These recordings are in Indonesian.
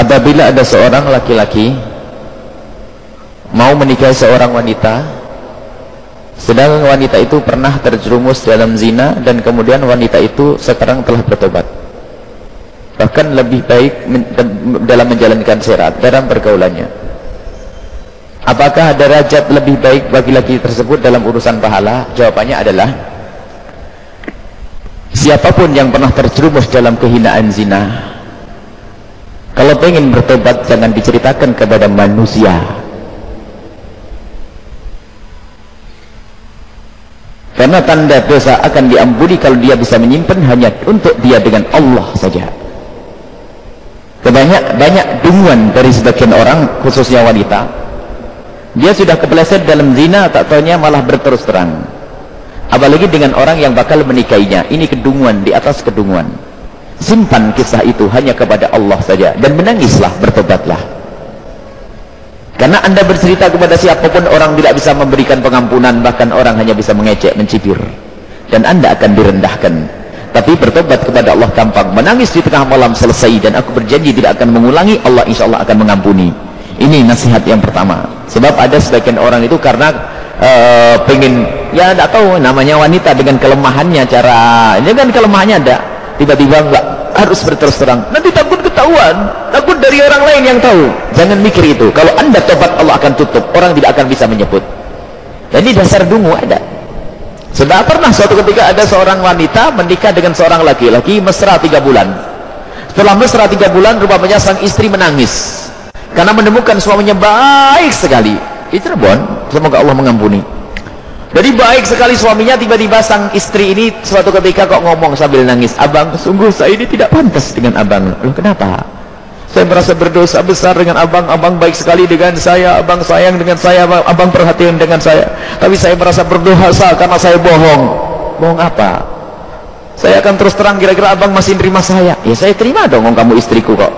apabila ada seorang laki-laki mau menikahi seorang wanita sedangkan wanita itu pernah terjerumus dalam zina dan kemudian wanita itu sekarang telah bertobat. Bahkan lebih baik dalam menjalankan syarat dalam pergaulannya. Apakah ada derajat lebih baik bagi laki tersebut dalam urusan pahala? Jawabannya adalah siapa pun yang pernah terjerumus dalam kehinaan zina kalau ingin bertobat jangan diceritakan kepada manusia. Karena tanda dosa akan diampuni kalau dia bisa menyimpan hanya untuk dia dengan Allah saja. Kebanyak banyak dunguan dari sebagian orang khususnya wanita dia sudah kepleset dalam zina tak taunya malah berterus terang. Apalagi dengan orang yang bakal menikahinya. Ini kedunguan di atas kedunguan simpan kisah itu hanya kepada Allah saja dan menangislah bertobatlah. Karena anda bercerita kepada siapa pun orang tidak bisa memberikan pengampunan bahkan orang hanya bisa mengecek, mencibir. Dan anda akan direndahkan. Tapi bertobat kepada Allah gampang menangis di tengah malam selesai dan aku berjanji tidak akan mengulangi. Allah insya Allah akan mengampuni. Ini nasihat yang pertama. Sebab ada sebagian orang itu karena uh, pengen ya tidak tahu namanya wanita dengan kelemahannya cara ini kan kelemahannya ada tiba-tiba enggak harus berterus terang. Nanti takut ketahuan. Takut dari orang lain yang tahu. Jangan mikir itu. Kalau anda tobat Allah akan tutup. Orang tidak akan bisa menyebut. Dan ini dasar dungu ada. Sudah pernah suatu ketika ada seorang wanita menikah dengan seorang laki-laki mesra tiga bulan. Setelah mesra tiga bulan rupanya sang istri menangis. Karena menemukan suaminya baik sekali. Itu Cirebon semoga Allah mengampuni jadi baik sekali suaminya tiba-tiba sang istri ini suatu ketika kok ngomong sambil nangis abang sungguh saya ini tidak pantas dengan abang. Loh kenapa? Saya merasa berdosa besar dengan abang. Abang baik sekali dengan saya. Abang sayang dengan saya. Abang perhatian dengan saya. Tapi saya merasa berdosa karena saya bohong. Bohong apa? Saya akan terus terang kira-kira abang masih terima saya. Ya saya terima dong kamu istriku kok.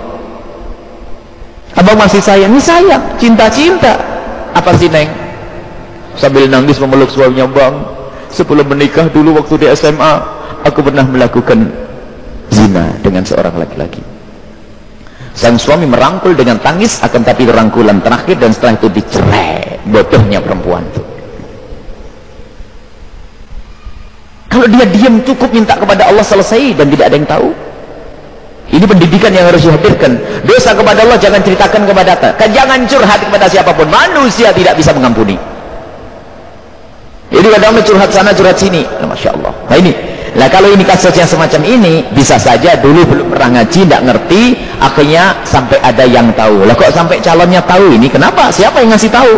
Abang masih sayang. Ini sayang. Cinta-cinta. Apa sih Neng? Sambil nangis memeluk suaminya, Bang, sebelum menikah dulu waktu di SMA, aku pernah melakukan zina dengan seorang laki-laki. Sang suami merangkul dengan tangis, akan tapi rangkulan terakhir dan setelah itu dicerai. Bodohnya perempuan itu. Kalau dia diam cukup minta kepada Allah selesai dan tidak ada yang tahu. Ini pendidikan yang harus dihadirkan. Dosa kepada Allah jangan ceritakan kepada kan jangan curhat kepada siapa pun. Manusia tidak bisa mengampuni. Jadi kadang curhat sana curhat sini. Nah, Masya Allah. Nah ini. Nah kalau ini kasus yang semacam ini bisa saja dulu belum pernah ngaji, tidak ngerti, akhirnya sampai ada yang tahu. Lah kok sampai calonnya tahu ini? Kenapa? Siapa yang ngasih tahu?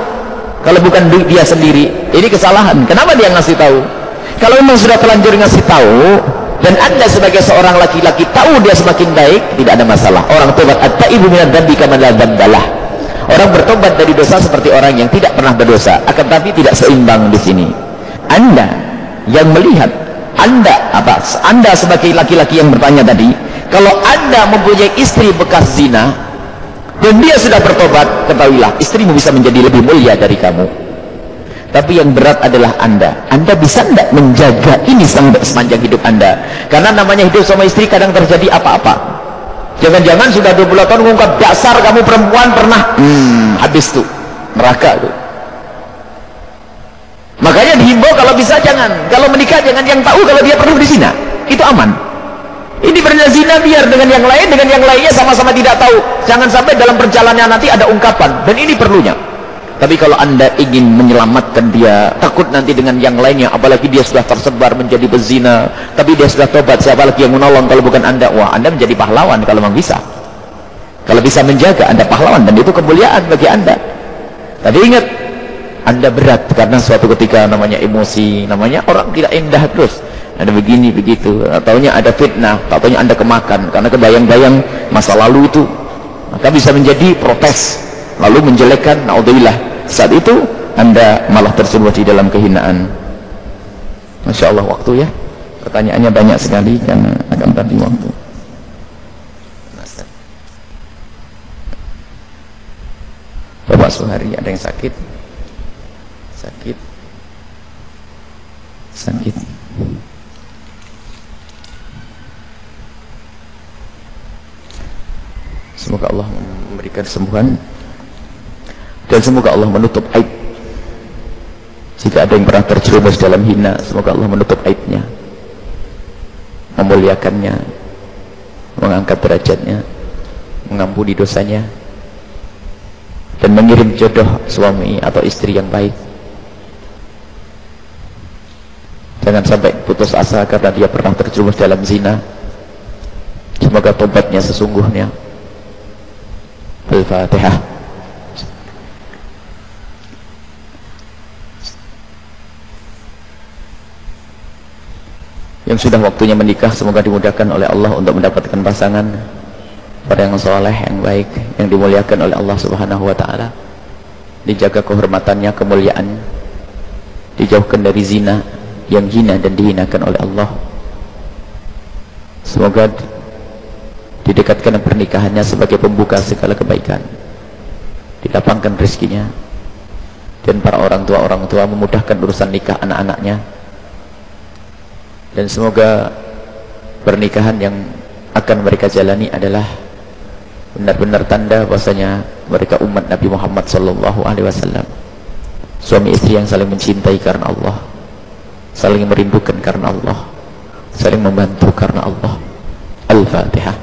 Kalau bukan dia sendiri, ini kesalahan. Kenapa dia ngasih tahu? Kalau memang sudah terlanjur ngasih tahu, dan anda sebagai seorang laki-laki tahu dia semakin baik tidak ada masalah orang tobat at-taibu minad dzambi kama la dzambalah orang bertobat dari dosa seperti orang yang tidak pernah berdosa akan tapi tidak seimbang di sini anda yang melihat anda apa anda sebagai laki-laki yang bertanya tadi kalau anda mempunyai istri bekas zina dan dia sudah bertobat ketahuilah istrimu bisa menjadi lebih mulia dari kamu. Tapi yang berat adalah anda. Anda bisa tidak menjaga ini sepanjang hidup anda? Karena namanya hidup sama istri kadang terjadi apa-apa. Jangan-jangan sudah 20 tahun mengungkap dasar kamu perempuan pernah. Hmm, habis tuh. Neraka tuh makanya dihimbau kalau bisa jangan. Kalau menikah jangan yang tahu kalau dia pernah di zina. Itu aman. Ini pernah zina biar dengan yang lain dengan yang lainnya sama-sama tidak tahu. Jangan sampai dalam perjalanan nanti ada ungkapan. Dan ini perlunya. Tapi kalau anda ingin menyelamatkan dia takut nanti dengan yang lainnya apalagi dia sudah tersebar menjadi pezina tapi dia sudah tobat siapa lagi yang menolong kalau bukan anda? Wah anda menjadi pahlawan kalau memang bisa. Kalau bisa menjaga anda pahlawan dan itu kemuliaan bagi anda. Tapi ingat anda berat karena suatu ketika namanya emosi namanya orang tidak indah terus. Ada begini begitu. Ataunya ada fitnah ataunya anda kemakan. Karena kebayang-bayang masa lalu itu maka bisa menjadi protes lalu menjelekkan naudzubillah. Saat itu anda malah tersebut di dalam kehinaan. Masya Allah waktu ya. Pertanyaannya banyak sekali karena akan tadi waktu. Bapak Suhari ada yang sakit sakit. Sakit. Semoga Allah kesembuhan. Dan semoga Allah menutup aib. Jika ada yang pernah terjerumus dalam hina semoga Allah menutup aibnya. Memuliakannya. Mengangkat derajatnya. Mengampuni dosanya. Dan mengirim jodoh suami atau istri yang baik jangan sampai putus asa karena dia pernah terjerumus dalam zina. Semoga tobatnya sesungguhnya. Al-Fatihah. Yang sudah waktunya menikah semoga dimudahkan oleh Allah untuk mendapatkan pasangan. Pada yang soleh, yang baik yang dimuliakan oleh Allah subhanahu wa ta'ala. Dijaga kehormatannya, kemuliaan dijauhkan dari zina yang hina dan dihinakan oleh Allah. Semoga didekatkan pernikahannya sebagai pembuka segala kebaikan dilapangkan rezekinya dan para orang tua orang tua memudahkan urusan nikah anak-anaknya. Dan semoga pernikahan yang akan mereka jalani adalah benar-benar tanda bahwasanya mereka umat Nabi Muhammad wasallam. Suami istri yang saling mencintai karena Allah saling merindukan karena Allah. Saling membantu karena Allah. Al-Fatihah.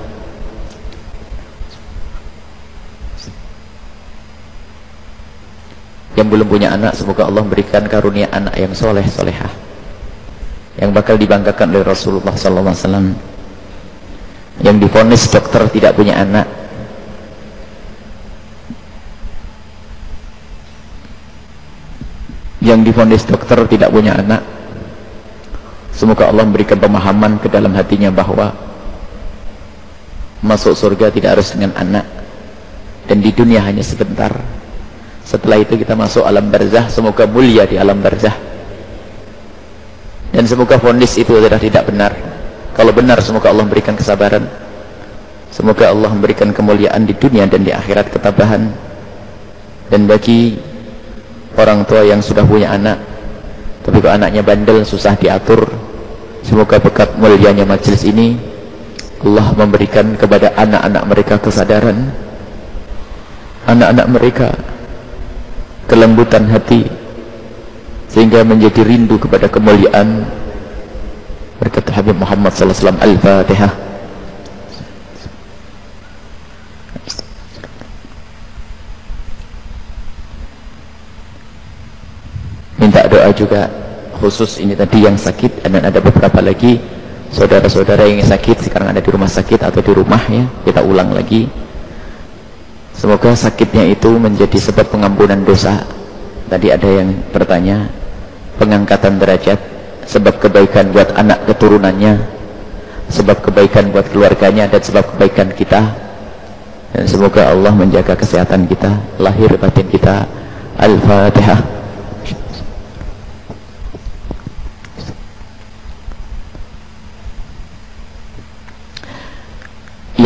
Yang belum punya anak semoga Allah memberikan karunia anak yang soleh solehah. Yang bakal dibanggakan oleh Rasulullah wasallam. Yang difonis dokter tidak punya anak. Yang difonis dokter tidak punya anak semoga Allah memberikan pemahaman ke dalam hatinya bahwa masuk surga tidak harus dengan anak. Dan di dunia hanya sebentar. Setelah itu kita masuk alam barzah. Semoga mulia di alam barzah. Dan semoga fonis itu adalah tidak benar. Kalau benar semoga Allah memberikan kesabaran. Semoga Allah memberikan kemuliaan di dunia dan di akhirat ketabahan. Dan bagi orang tua yang sudah punya anak tapi kalau anaknya bandel susah diatur. Semoga berkat mulianya majelis ini Allah memberikan kepada anak-anak mereka kesadaran. Anak-anak mereka kelembutan hati sehingga menjadi rindu kepada kemuliaan. Berkat Habib Muhammad sallallahu alaihi wasallam al-Fatihah minta doa juga khusus ini tadi yang sakit dan ada beberapa lagi saudara-saudara yang sakit sekarang ada di rumah sakit atau di rumah ya kita ulang lagi. Semoga sakitnya itu menjadi sebab pengampunan dosa. Tadi ada yang bertanya pengangkatan derajat sebab kebaikan buat anak keturunannya sebab kebaikan buat keluarganya dan sebab kebaikan kita. Dan semoga Allah menjaga kesehatan kita lahir batin kita. Al-Fatihah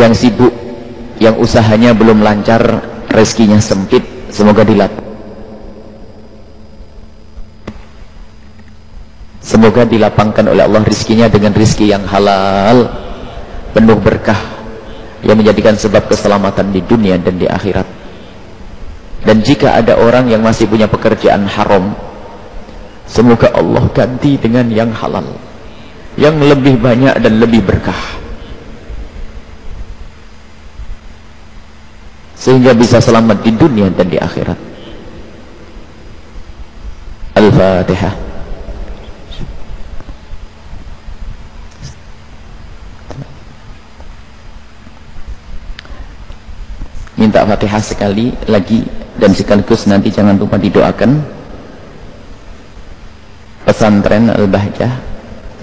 yang sibuk yang usahanya belum lancar rezekinya sempit semoga dilap semoga dilapangkan oleh Allah rezekinya dengan rezeki yang halal penuh berkah yang menjadikan sebab keselamatan di dunia dan di akhirat. Dan jika ada orang yang masih punya pekerjaan haram semoga Allah ganti dengan yang halal yang lebih banyak dan lebih berkah sehingga bisa selamat di dunia dan di akhirat. Al-Fatihah. Minta Fatihah sekali lagi dan sekaligus nanti jangan lupa didoakan. Pesantren Al-Bahjah.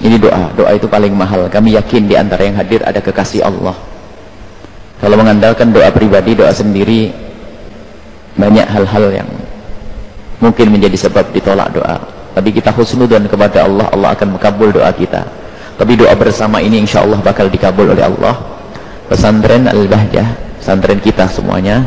Ini doa, doa itu paling mahal. Kami yakin di antara yang hadir ada kekasih Allah kalau mengandalkan doa pribadi, doa sendiri banyak hal-hal yang mungkin menjadi sebab ditolak doa. Tapi kita husnudan kepada Allah, Allah akan mengabul doa kita. Tapi doa bersama ini insya Allah bakal dikabul oleh Allah. Pesantren Al-Bahjah, pesantren kita semuanya